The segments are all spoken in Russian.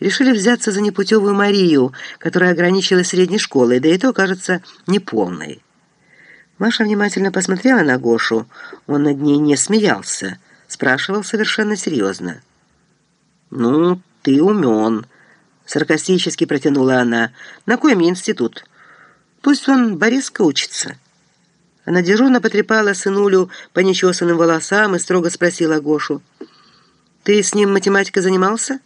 решили взяться за непутевую Марию, которая ограничилась средней школой, да и то, кажется, неполной. Маша внимательно посмотрела на Гошу. Он над ней не смеялся, спрашивал совершенно серьезно. «Ну, ты умен», — саркастически протянула она. «На кой мне институт? Пусть он Бориска учится». Она дежурно потрепала сынулю по нечесанным волосам и строго спросила Гошу. «Ты с ним математикой занимался?»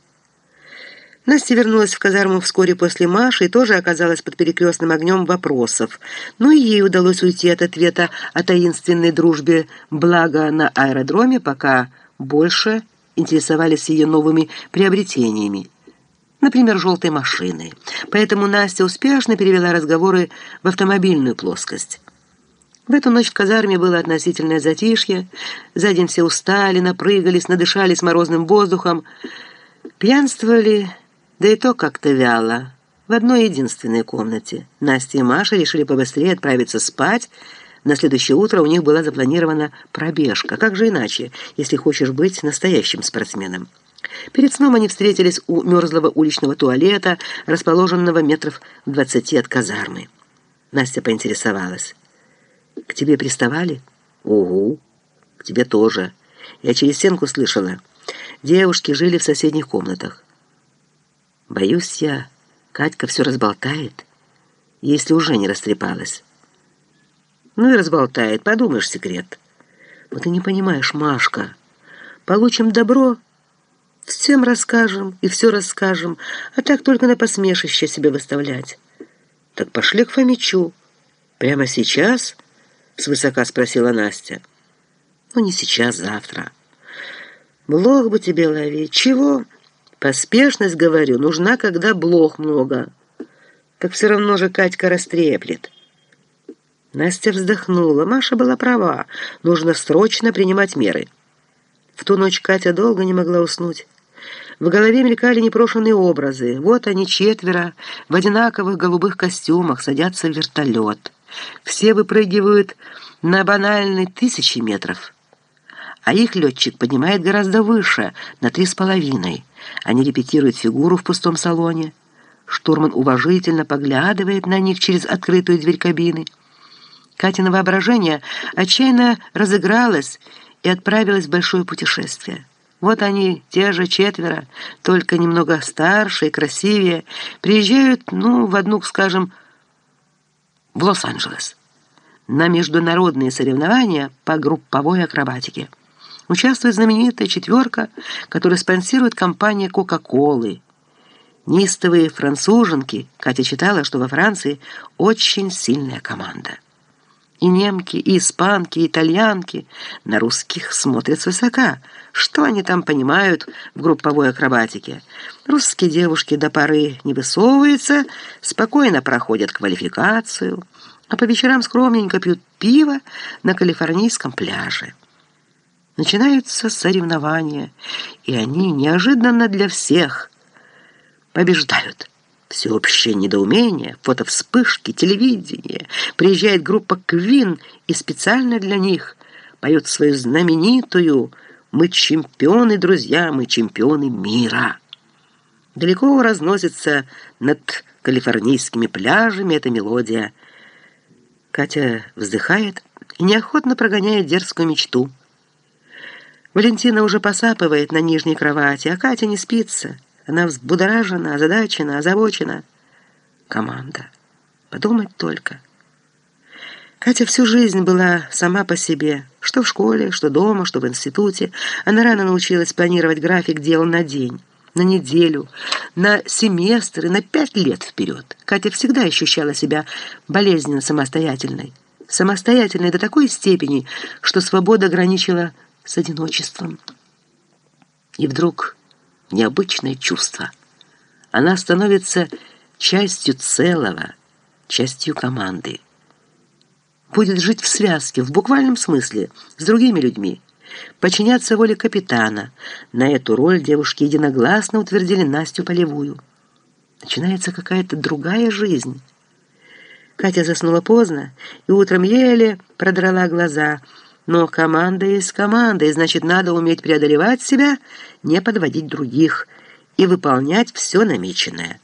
Настя вернулась в казарму вскоре после Маши и тоже оказалась под перекрестным огнем вопросов. Но и ей удалось уйти от ответа о таинственной дружбе, благо на аэродроме пока больше интересовались ее новыми приобретениями. Например, желтой машины. Поэтому Настя успешно перевела разговоры в автомобильную плоскость. В эту ночь в казарме было относительное затишье. За день все устали, напрыгались, надышались морозным воздухом. Пьянствовали да и то как-то вяло. В одной единственной комнате. Настя и Маша решили побыстрее отправиться спать. На следующее утро у них была запланирована пробежка. Как же иначе, если хочешь быть настоящим спортсменом? Перед сном они встретились у мерзлого уличного туалета, расположенного метров двадцати от казармы. Настя поинтересовалась. «К тебе приставали?» «Угу, к тебе тоже. Я через стенку слышала. Девушки жили в соседних комнатах. Боюсь я, Катька все разболтает, если уже не растрепалась. Ну и разболтает, подумаешь, секрет. Вот ты не понимаешь, Машка. Получим добро, всем расскажем и все расскажем, а так только на посмешище себе выставлять. Так пошли к Фомичу. Прямо сейчас? Свысока спросила Настя. Ну, не сейчас, завтра. Блох бы тебе ловить. Чего? Поспешность, говорю, нужна, когда блох много. Так все равно же Катька растреплет. Настя вздохнула. Маша была права. Нужно срочно принимать меры. В ту ночь Катя долго не могла уснуть. В голове мелькали непрошенные образы. Вот они четверо в одинаковых голубых костюмах садятся в вертолет. Все выпрыгивают на банальные тысячи метров а их летчик поднимает гораздо выше, на три с половиной. Они репетируют фигуру в пустом салоне. Штурман уважительно поглядывает на них через открытую дверь кабины. Катина воображение отчаянно разыгралось и отправилось в большое путешествие. Вот они, те же четверо, только немного старше и красивее, приезжают, ну, в одну, скажем, в Лос-Анджелес на международные соревнования по групповой акробатике. Участвует знаменитая четверка, которую спонсирует компания «Кока-колы». Нистовые француженки, Катя читала, что во Франции очень сильная команда. И немки, и испанки, и итальянки на русских смотрят свысока. Что они там понимают в групповой акробатике? Русские девушки до поры не высовываются, спокойно проходят квалификацию, а по вечерам скромненько пьют пиво на калифорнийском пляже. Начинаются соревнования, и они неожиданно для всех побеждают. Всеобщее недоумение, фотовспышки, телевидение. Приезжает группа «Квин» и специально для них поет свою знаменитую «Мы чемпионы, друзья, мы чемпионы мира». Далеко разносится над калифорнийскими пляжами эта мелодия. Катя вздыхает и неохотно прогоняет дерзкую мечту. Валентина уже посапывает на нижней кровати, а Катя не спится. Она взбудоражена, озадачена, озабочена. Команда. Подумать только. Катя всю жизнь была сама по себе. Что в школе, что дома, что в институте. Она рано научилась планировать график дел на день, на неделю, на семестр и на пять лет вперед. Катя всегда ощущала себя болезненно самостоятельной. Самостоятельной до такой степени, что свобода ограничила с одиночеством. И вдруг необычное чувство. Она становится частью целого, частью команды. Будет жить в связке, в буквальном смысле, с другими людьми. Подчиняться воле капитана. На эту роль девушки единогласно утвердили Настю Полевую. Начинается какая-то другая жизнь. Катя заснула поздно и утром еле продрала глаза – но команда есть команда, и значит, надо уметь преодолевать себя, не подводить других – и выполнять все намеченное.